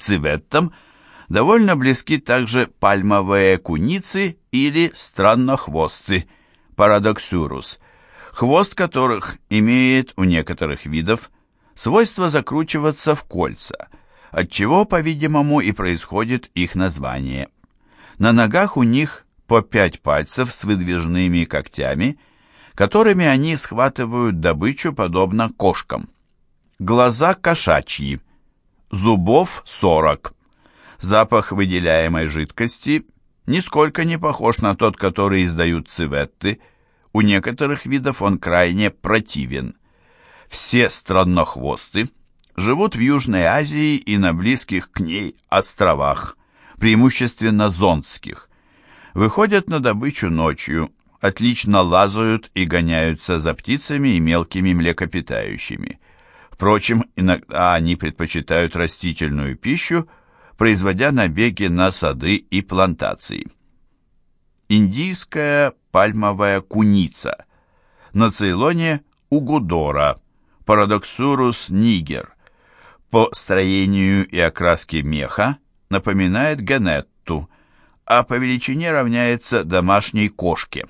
циветтам довольно близки также пальмовые куницы или страннохвосты, парадоксюрус, хвост которых имеет у некоторых видов свойство закручиваться в кольца, отчего, по-видимому, и происходит их название. На ногах у них по пять пальцев с выдвижными когтями, которыми они схватывают добычу подобно кошкам. Глаза кошачьи, зубов 40. Запах выделяемой жидкости нисколько не похож на тот, который издают цветты. У некоторых видов он крайне противен. Все страннохвосты живут в Южной Азии и на близких к ней островах, преимущественно зонтских. Выходят на добычу ночью, отлично лазают и гоняются за птицами и мелкими млекопитающими. Впрочем, иногда они предпочитают растительную пищу, производя набеги на сады и плантации. Индийская пальмовая куница. На Цейлоне угудора – Парадоксурус нигер по строению и окраске меха напоминает генетту, а по величине равняется домашней кошке.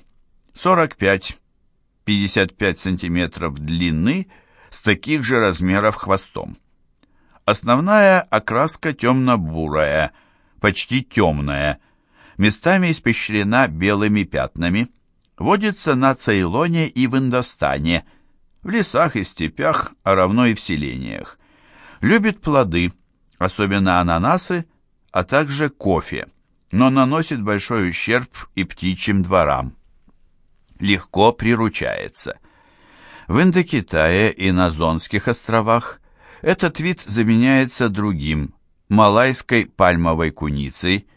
45-55 см длины с таких же размеров хвостом. Основная окраска темно-бурая, почти темная, местами испещрена белыми пятнами, водится на Цейлоне и в Индостане – в лесах и степях, а равно и в селениях. Любит плоды, особенно ананасы, а также кофе, но наносит большой ущерб и птичьим дворам. Легко приручается. В Индокитае и на Зонских островах этот вид заменяется другим, малайской пальмовой куницей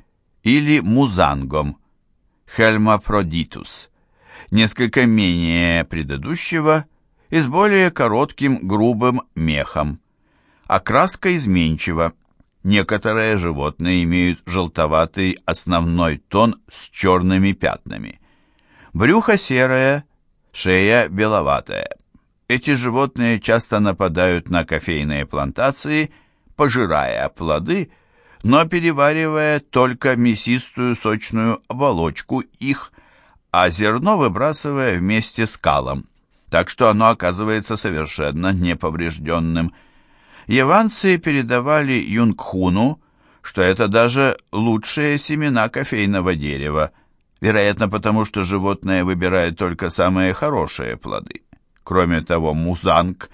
или музангом, хельмапродитус, несколько менее предыдущего и с более коротким грубым мехом. Окраска изменчива. Некоторые животные имеют желтоватый основной тон с черными пятнами. Брюхо серое, шея беловатая. Эти животные часто нападают на кофейные плантации, пожирая плоды, но переваривая только мясистую сочную оболочку их, а зерно выбрасывая вместе с калом так что оно оказывается совершенно неповрежденным. Яванцы передавали Юнгхуну, что это даже лучшие семена кофейного дерева, вероятно потому, что животное выбирает только самые хорошие плоды. Кроме того, музанг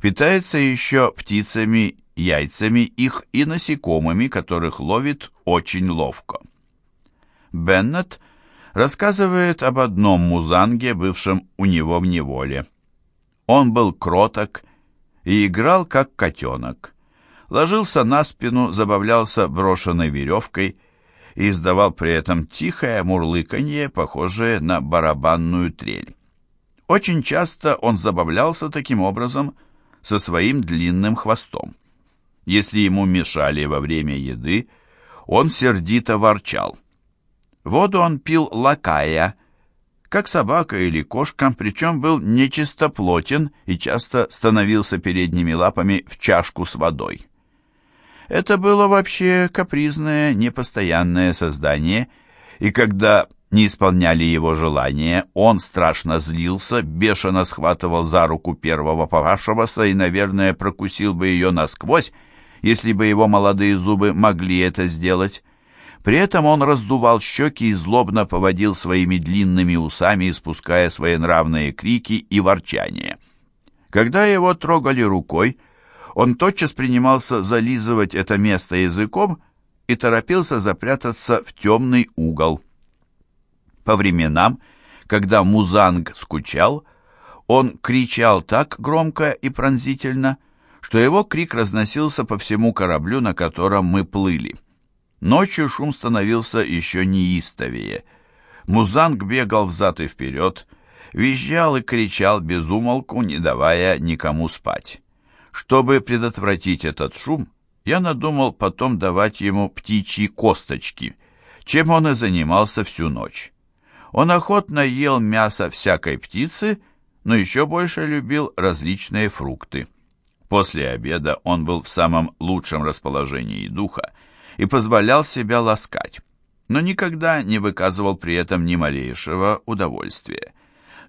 питается еще птицами, яйцами их и насекомыми, которых ловит очень ловко. Беннет – рассказывает об одном музанге, бывшем у него в неволе. Он был кроток и играл как котенок. Ложился на спину, забавлялся брошенной веревкой и издавал при этом тихое мурлыканье, похожее на барабанную трель. Очень часто он забавлялся таким образом со своим длинным хвостом. Если ему мешали во время еды, он сердито ворчал. Воду он пил лакая, как собака или кошка, причем был нечистоплотен и часто становился передними лапами в чашку с водой. Это было вообще капризное, непостоянное создание, и когда не исполняли его желания, он страшно злился, бешено схватывал за руку первого попавшегося и, наверное, прокусил бы ее насквозь, если бы его молодые зубы могли это сделать. При этом он раздувал щеки и злобно поводил своими длинными усами, испуская свои нравные крики и ворчания. Когда его трогали рукой, он тотчас принимался зализывать это место языком и торопился запрятаться в темный угол. По временам, когда Музанг скучал, он кричал так громко и пронзительно, что его крик разносился по всему кораблю, на котором мы плыли. Ночью шум становился еще неистовее. Музанг бегал взад и вперед, визжал и кричал без умолку, не давая никому спать. Чтобы предотвратить этот шум, я надумал потом давать ему птичьи косточки, чем он и занимался всю ночь. Он охотно ел мясо всякой птицы, но еще больше любил различные фрукты. После обеда он был в самом лучшем расположении духа и позволял себя ласкать, но никогда не выказывал при этом ни малейшего удовольствия.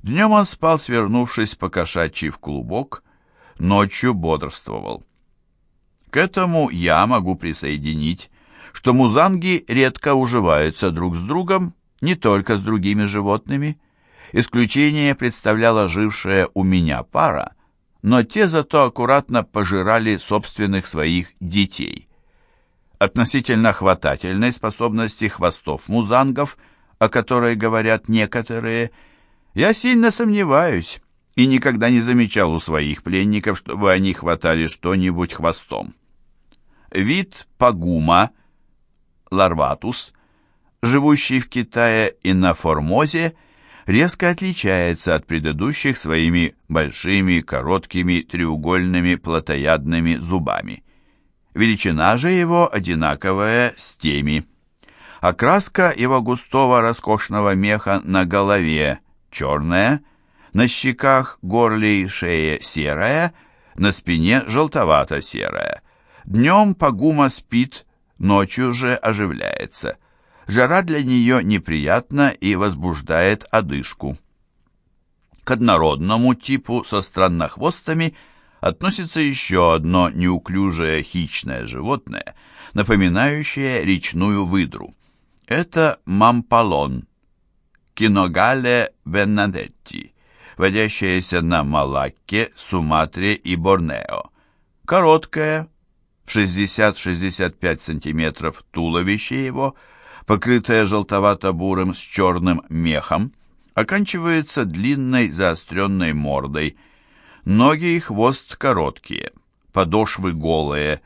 Днем он спал, свернувшись по кошачьи в клубок, ночью бодрствовал. К этому я могу присоединить, что музанги редко уживаются друг с другом, не только с другими животными. Исключение представляла жившая у меня пара, но те зато аккуратно пожирали собственных своих детей. Относительно хватательной способности хвостов музангов, о которой говорят некоторые, я сильно сомневаюсь и никогда не замечал у своих пленников, чтобы они хватали что-нибудь хвостом. Вид пагума, ларватус, живущий в Китае и на Формозе, резко отличается от предыдущих своими большими, короткими, треугольными, плотоядными зубами. Величина же его одинаковая с теми. Окраска его густого роскошного меха на голове черная, на щеках, горле и шее серая, на спине желтовато-серая. Днем погума спит, ночью же оживляется – Жара для нее неприятна и возбуждает одышку. К однородному типу со страннохвостами относится еще одно неуклюжее хищное животное, напоминающее речную выдру. Это мампалон, киногале веннадетти, водящаяся на Малакке, Суматре и Борнео. Короткое, в 60-65 см туловище его – покрытая желтовато-бурым с черным мехом, оканчивается длинной заостренной мордой. Ноги и хвост короткие, подошвы голые,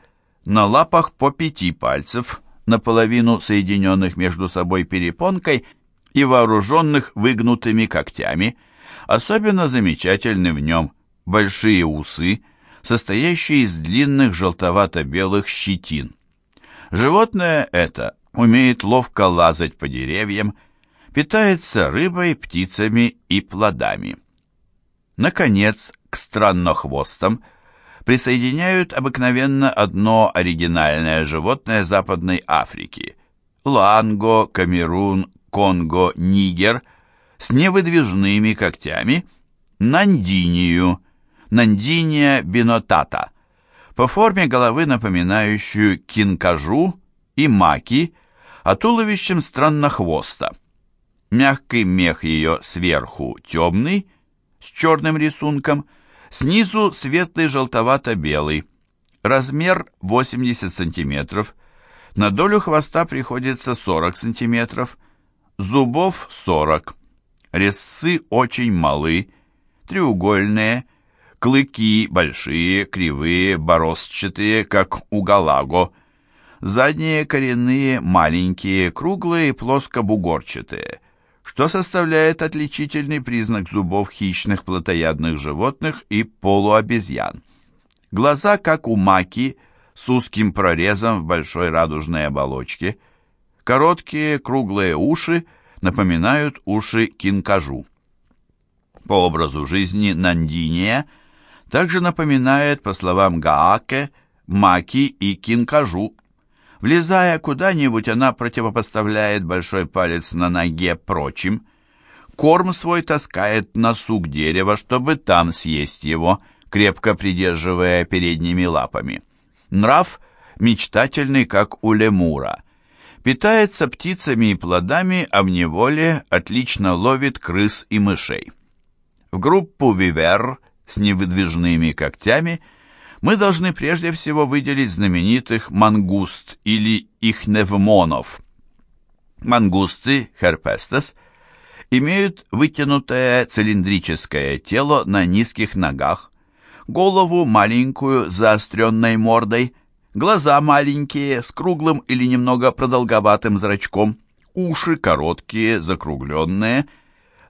на лапах по пяти пальцев, наполовину соединенных между собой перепонкой и вооруженных выгнутыми когтями. Особенно замечательны в нем большие усы, состоящие из длинных желтовато-белых щетин. Животное это умеет ловко лазать по деревьям, питается рыбой, птицами и плодами. Наконец, к страннохвостам присоединяют обыкновенно одно оригинальное животное Западной Африки – ланго, камерун, конго, нигер с невыдвижными когтями, нандинию, нандиния бинотата, по форме головы напоминающую кинкажу и маки, а туловищем страннохвоста. Мягкий мех ее сверху темный, с черным рисунком, снизу светлый желтовато-белый. Размер 80 сантиметров. На долю хвоста приходится 40 сантиметров. Зубов 40. Резцы очень малы, треугольные, клыки большие, кривые, бороздчатые, как у галаго, Задние коренные маленькие, круглые и плоскобугорчатые, что составляет отличительный признак зубов хищных плотоядных животных и полуобезьян. Глаза, как у маки, с узким прорезом в большой радужной оболочке. Короткие круглые уши напоминают уши кинкажу. По образу жизни Нандиния также напоминает, по словам Гааке, маки и кинкажу, Влезая куда-нибудь, она противопоставляет большой палец на ноге прочим. Корм свой таскает на сук дерева, чтобы там съесть его, крепко придерживая передними лапами. Нрав мечтательный, как у лемура. Питается птицами и плодами, а в неволе отлично ловит крыс и мышей. В группу вивер с невыдвижными когтями – мы должны прежде всего выделить знаменитых мангуст или ихневмонов. Мангусты, херпестес, имеют вытянутое цилиндрическое тело на низких ногах, голову маленькую с заостренной мордой, глаза маленькие с круглым или немного продолговатым зрачком, уши короткие, закругленные,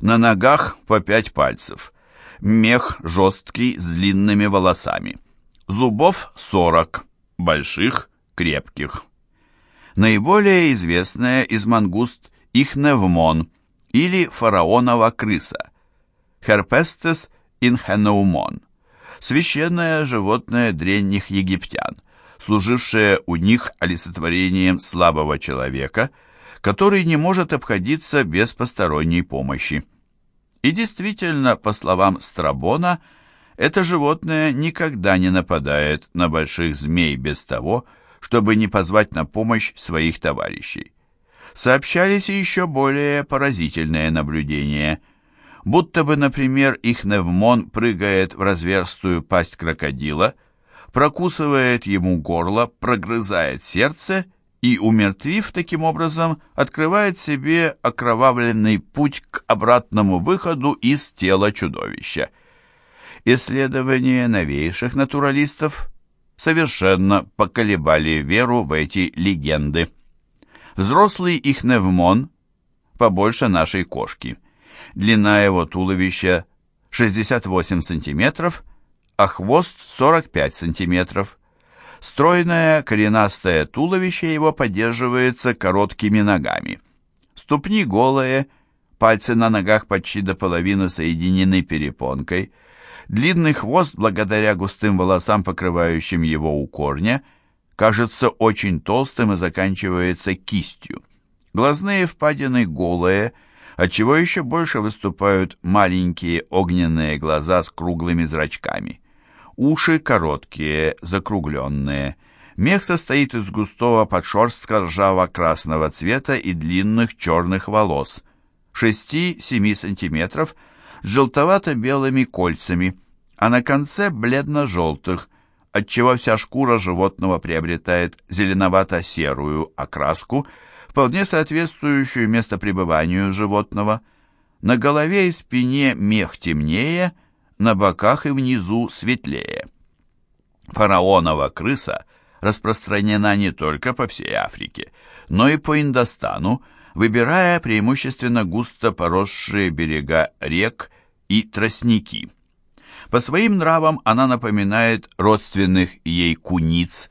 на ногах по пять пальцев, мех жесткий с длинными волосами. Зубов 40, больших, крепких. Наиболее известная из мангуст ихневмон или фараонова крыса, Herpestes inheneumon, священное животное древних египтян, служившее у них олицетворением слабого человека, который не может обходиться без посторонней помощи. И действительно, по словам Страбона, это животное никогда не нападает на больших змей без того, чтобы не позвать на помощь своих товарищей. Сообщались еще более поразительные наблюдения. Будто бы, например, их невмон прыгает в разверстую пасть крокодила, прокусывает ему горло, прогрызает сердце и, умертвив таким образом, открывает себе окровавленный путь к обратному выходу из тела чудовища. Исследования новейших натуралистов совершенно поколебали веру в эти легенды. Взрослый ихневмон побольше нашей кошки. Длина его туловища 68 сантиметров, а хвост 45 сантиметров. Стройное коренастое туловище его поддерживается короткими ногами. Ступни голые, пальцы на ногах почти до половины соединены перепонкой. Длинный хвост, благодаря густым волосам, покрывающим его у корня, кажется очень толстым и заканчивается кистью. Глазные впадины голые, отчего еще больше выступают маленькие огненные глаза с круглыми зрачками. Уши короткие, закругленные. Мех состоит из густого подшерстка ржаво-красного цвета и длинных черных волос, 6-7 сантиметров, с желтовато-белыми кольцами, а на конце бледно-желтых, отчего вся шкура животного приобретает зеленовато-серую окраску, вполне соответствующую местопребыванию животного. На голове и спине мех темнее – на боках и внизу светлее. Фараонова крыса распространена не только по всей Африке, но и по Индостану, выбирая преимущественно густо поросшие берега рек и тростники. По своим нравам она напоминает родственных ей куниц,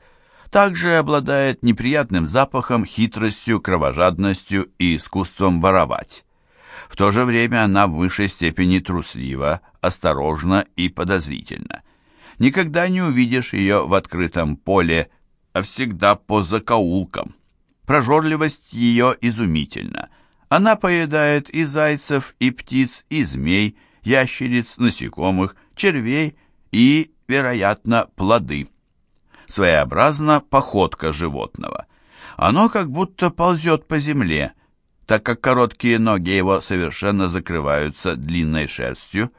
также обладает неприятным запахом, хитростью, кровожадностью и искусством воровать. В то же время она в высшей степени труслива, осторожна и подозрительна. Никогда не увидишь ее в открытом поле, а всегда по закоулкам. Прожорливость ее изумительна. Она поедает и зайцев, и птиц, и змей, ящериц, насекомых, червей и, вероятно, плоды. Своеобразна походка животного. Оно как будто ползет по земле, так как короткие ноги его совершенно закрываются длинной шерстью.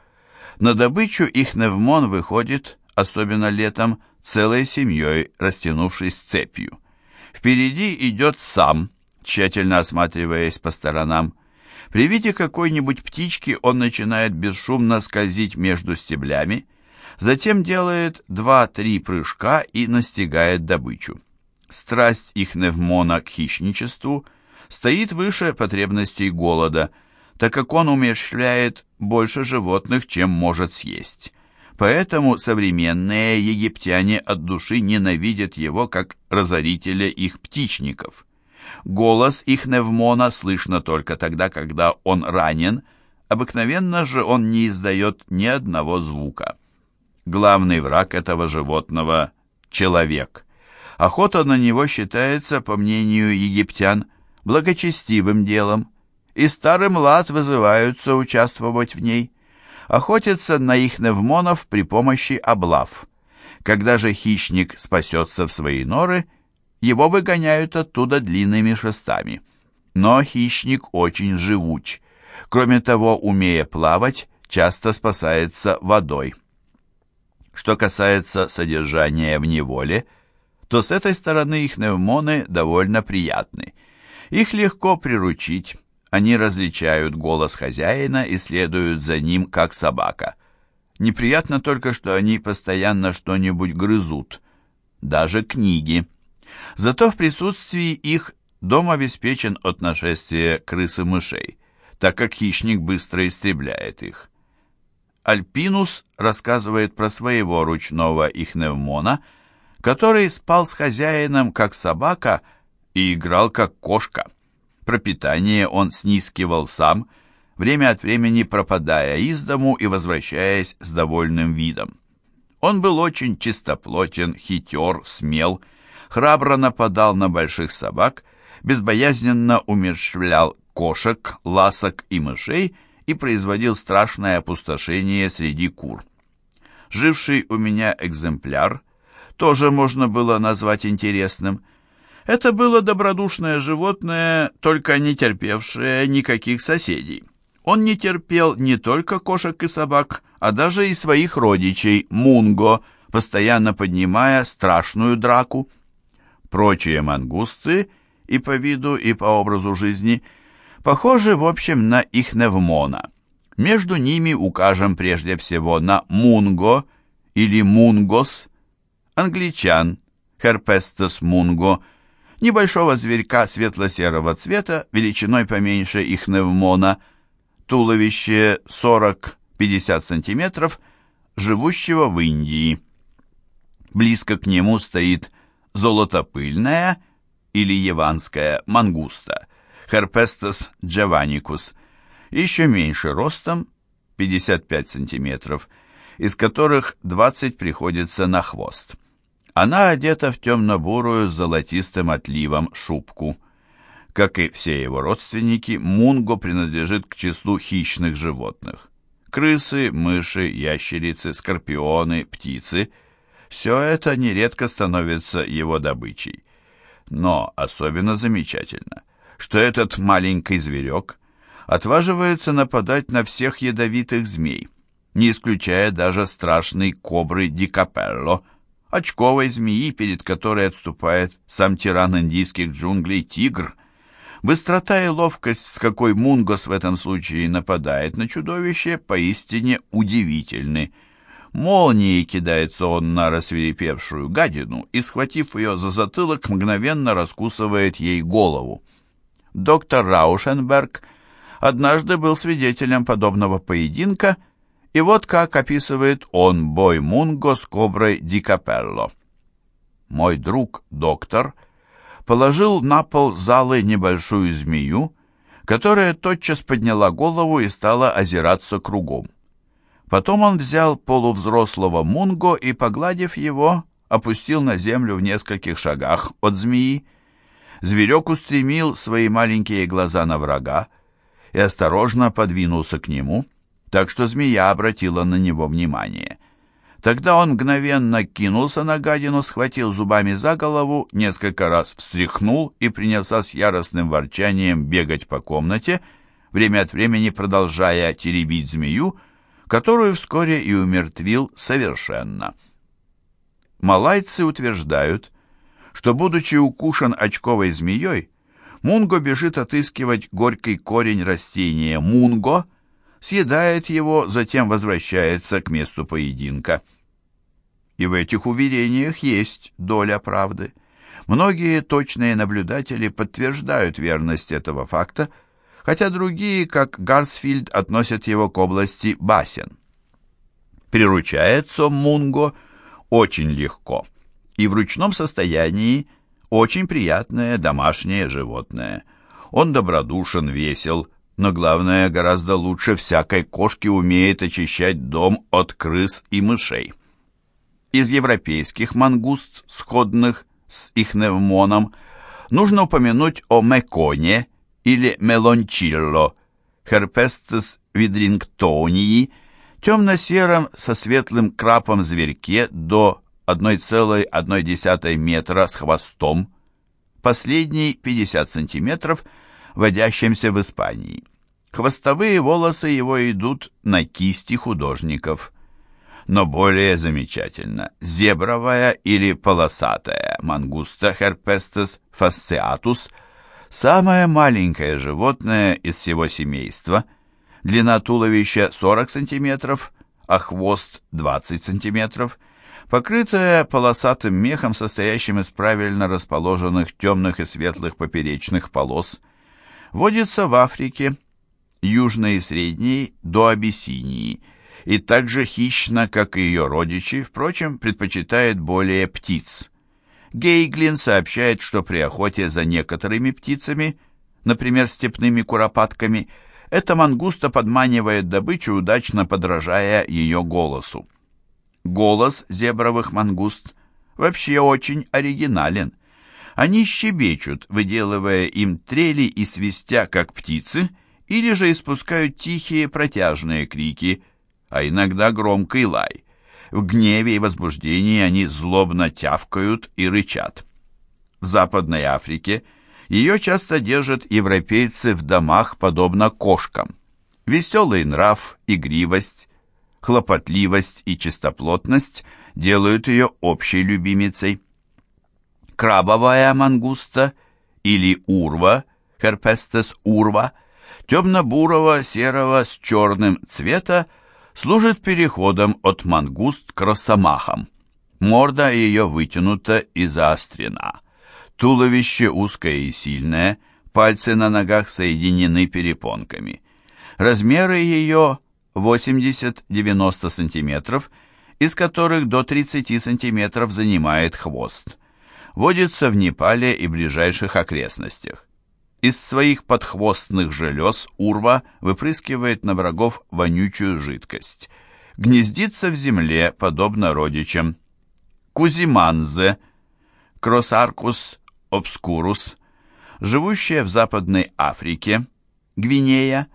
На добычу их невмон выходит, особенно летом, целой семьей, растянувшись цепью. Впереди идет сам, тщательно осматриваясь по сторонам. При виде какой-нибудь птички он начинает бесшумно скользить между стеблями, затем делает два-три прыжка и настигает добычу. Страсть их невмона к хищничеству – стоит выше потребностей голода, так как он умерщвляет больше животных, чем может съесть. Поэтому современные египтяне от души ненавидят его как разорителя их птичников. Голос их невмона слышно только тогда, когда он ранен, обыкновенно же он не издает ни одного звука. Главный враг этого животного – человек. Охота на него считается, по мнению египтян, благочестивым делом, и старый млад вызываются участвовать в ней, охотятся на их невмонов при помощи облав. Когда же хищник спасется в свои норы, его выгоняют оттуда длинными шестами. Но хищник очень живуч. Кроме того, умея плавать, часто спасается водой. Что касается содержания в неволе, то с этой стороны их невмоны довольно приятны. Их легко приручить. Они различают голос хозяина и следуют за ним, как собака. Неприятно только, что они постоянно что-нибудь грызут. Даже книги. Зато в присутствии их дом обеспечен от нашествия крысы-мышей, так как хищник быстро истребляет их. Альпинус рассказывает про своего ручного ихневмона, который спал с хозяином, как собака, и играл как кошка. Пропитание он снискивал сам, время от времени пропадая из дому и возвращаясь с довольным видом. Он был очень чистоплотен, хитер, смел, храбро нападал на больших собак, безбоязненно умерщвлял кошек, ласок и мышей и производил страшное опустошение среди кур. Живший у меня экземпляр тоже можно было назвать интересным. Это было добродушное животное, только не терпевшее никаких соседей. Он не терпел не только кошек и собак, а даже и своих родичей, Мунго, постоянно поднимая страшную драку. Прочие мангусты и по виду, и по образу жизни похожи, в общем, на ихневмона. Между ними укажем прежде всего на Мунго или Мунгос, англичан, Herpestus mungo, небольшого зверька светло-серого цвета, величиной поменьше ихневмона, туловище 40-50 сантиметров, живущего в Индии. Близко к нему стоит золотопыльная или яванская мангуста, Herpestus javanicus, еще меньше ростом, 55 сантиметров, из которых 20 приходится на хвост. Она одета в темно-бурую с золотистым отливом шубку. Как и все его родственники, мунго принадлежит к числу хищных животных. Крысы, мыши, ящерицы, скорпионы, птицы – все это нередко становится его добычей. Но особенно замечательно, что этот маленький зверек отваживается нападать на всех ядовитых змей, не исключая даже страшной кобры Дикапелло, очковой змеи, перед которой отступает сам тиран индийских джунглей тигр. Быстрота и ловкость, с какой Мунгос в этом случае нападает на чудовище, поистине удивительны. Молнией кидается он на рассверепевшую гадину и, схватив ее за затылок, мгновенно раскусывает ей голову. Доктор Раушенберг однажды был свидетелем подобного поединка, и вот как описывает он бой Мунго с коброй Ди Капелло. «Мой друг, доктор, положил на пол залы небольшую змею, которая тотчас подняла голову и стала озираться кругом. Потом он взял полувзрослого Мунго и, погладив его, опустил на землю в нескольких шагах от змеи. Зверек устремил свои маленькие глаза на врага и осторожно подвинулся к нему, так что змея обратила на него внимание. Тогда он мгновенно кинулся на гадину, схватил зубами за голову, несколько раз встряхнул и принялся с яростным ворчанием бегать по комнате, время от времени продолжая теребить змею, которую вскоре и умертвил совершенно. Малайцы утверждают, что, будучи укушен очковой змеей, Мунго бежит отыскивать горький корень растения мунго, съедает его, затем возвращается к месту поединка. И в этих уверениях есть доля правды. Многие точные наблюдатели подтверждают верность этого факта, хотя другие, как Гарсфильд, относят его к области басен. Приручается Мунго очень легко, и в ручном состоянии очень приятное домашнее животное. Он добродушен, весел, но главное, гораздо лучше всякой кошки умеет очищать дом от крыс и мышей. Из европейских мангуст, сходных с ихневмоном, нужно упомянуть о меконе, или мелончилло, Herpestus видрингтонии, темно-сером со светлым крапом зверьке до 1,1 метра с хвостом, последний 50 сантиметров, водящимся в Испании. Хвостовые волосы его идут на кисти художников. Но более замечательно, зебровая или полосатая мангуста Herpestus fasciatus – Самое маленькое животное из всего семейства, длина туловища 40 см, а хвост 20 см, покрытое полосатым мехом, состоящим из правильно расположенных темных и светлых поперечных полос, водится в Африке, Южной и Средней, до Абиссинии, и также хищно, как и ее родичи, впрочем, предпочитает более птиц. Гейглин сообщает, что при охоте за некоторыми птицами, например, степными куропатками, эта мангуста подманивает добычу, удачно подражая ее голосу. Голос зебровых мангуст вообще очень оригинален. Они щебечут, выделывая им трели и свистя, как птицы, или же испускают тихие протяжные крики, а иногда громкий лай. В гневе и возбуждении они злобно тявкают и рычат. В Западной Африке ее часто держат европейцы в домах, подобно кошкам. Веселый нрав, игривость, хлопотливость и чистоплотность делают ее общей любимицей. Крабовая мангуста или урва, herpestes урва, темно-бурого серого с черным цвета, служит переходом от мангуст к росомахам. Морда ее вытянута и заострена. Туловище узкое и сильное, пальцы на ногах соединены перепонками. Размеры ее 80-90 см, из которых до 30 см занимает хвост. Водится в Непале и ближайших окрестностях. Из своих подхвостных желез урва выпрыскивает на врагов вонючую жидкость. Гнездится в земле, подобно родичам. Кузиманзе, Кросаркус обскурус, живущая в Западной Африке, Гвинея,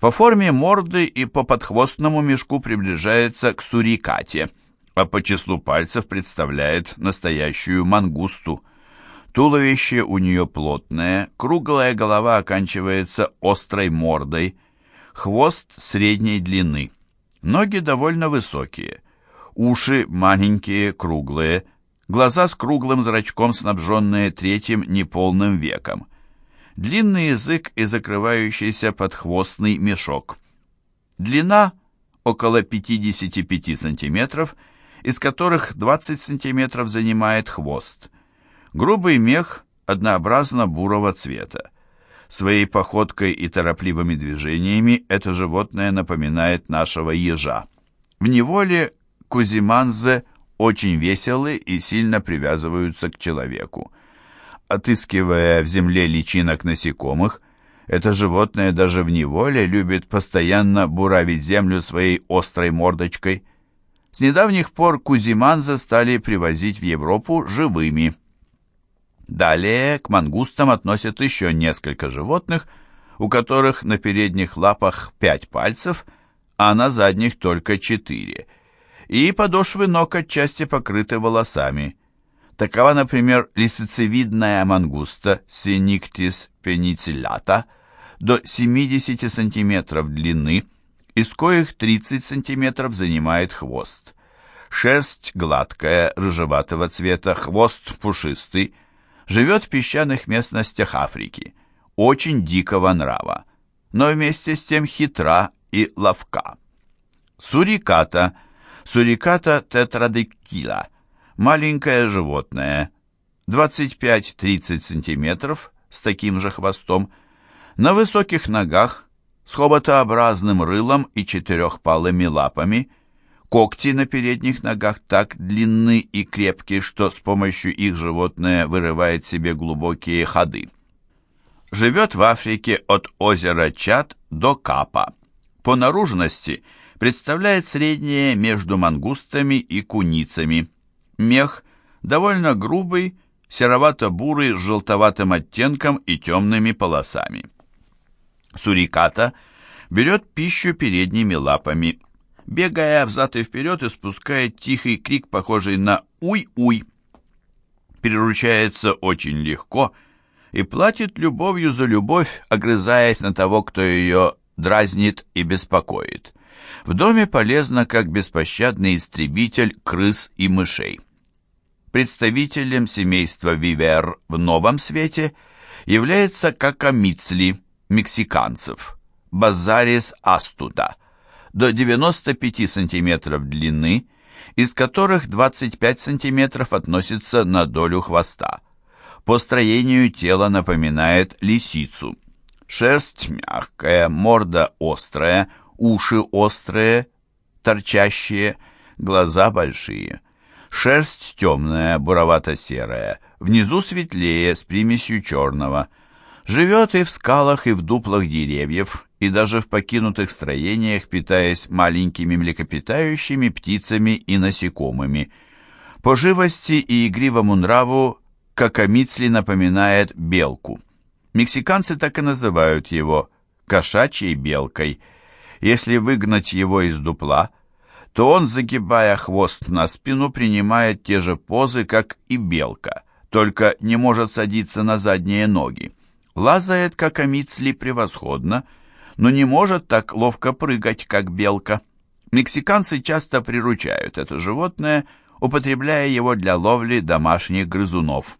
по форме морды и по подхвостному мешку приближается к сурикате, а по числу пальцев представляет настоящую мангусту. Туловище у нее плотное, круглая голова оканчивается острой мордой, хвост средней длины. Ноги довольно высокие, уши маленькие, круглые, глаза с круглым зрачком, снабженные третьим неполным веком длинный язык и закрывающийся подхвостный мешок. Длина около 55 сантиметров, из которых 20 сантиметров занимает хвост. Грубый мех однообразно-бурого цвета. Своей походкой и торопливыми движениями это животное напоминает нашего ежа. В неволе кузиманзе очень веселы и сильно привязываются к человеку. Отыскивая в земле личинок насекомых, это животное даже в неволе любит постоянно буравить землю своей острой мордочкой. С недавних пор кузиманза стали привозить в Европу живыми. Далее к мангустам относят еще несколько животных, у которых на передних лапах пять пальцев, а на задних только четыре, и подошвы ног отчасти покрыты волосами – Такова, например, лисицевидная мангуста Синиктис пенициллата до 70 см длины, из коих 30 см занимает хвост. Шерсть гладкая, рыжеватого цвета, хвост пушистый, живет в песчаных местностях Африки, очень дикого нрава, но вместе с тем хитра и ловка. Суриката, суриката тетрадектила – Маленькое животное, 25-30 сантиметров, с таким же хвостом, на высоких ногах, с хоботообразным рылом и четырехпалыми лапами, когти на передних ногах так длинны и крепкие, что с помощью их животное вырывает себе глубокие ходы. Живет в Африке от озера Чад до Капа. По наружности представляет среднее между мангустами и куницами – Мех довольно грубый, серовато-бурый с желтоватым оттенком и темными полосами. Суриката берет пищу передними лапами, бегая взад и вперед, испускает тихий крик, похожий на «уй-уй». Переручается очень легко и платит любовью за любовь, огрызаясь на того, кто ее дразнит и беспокоит. В доме полезно как беспощадный истребитель крыс и мышей. Представителем семейства вивер в новом свете является какамицли мексиканцев, базарис астуда, до 95 см длины, из которых 25 см относится на долю хвоста. По строению тела напоминает лисицу. Шерсть мягкая, морда острая, уши острые, торчащие, глаза большие. Шерсть темная, буровато-серая, внизу светлее, с примесью черного. Живет и в скалах, и в дуплах деревьев, и даже в покинутых строениях, питаясь маленькими млекопитающими, птицами и насекомыми. По живости и игривому нраву Какамицли напоминает белку. Мексиканцы так и называют его кошачьей белкой. Если выгнать его из дупла, то он, загибая хвост на спину, принимает те же позы, как и белка, только не может садиться на задние ноги. Лазает, как амицли, превосходно, но не может так ловко прыгать, как белка. Мексиканцы часто приручают это животное, употребляя его для ловли домашних грызунов.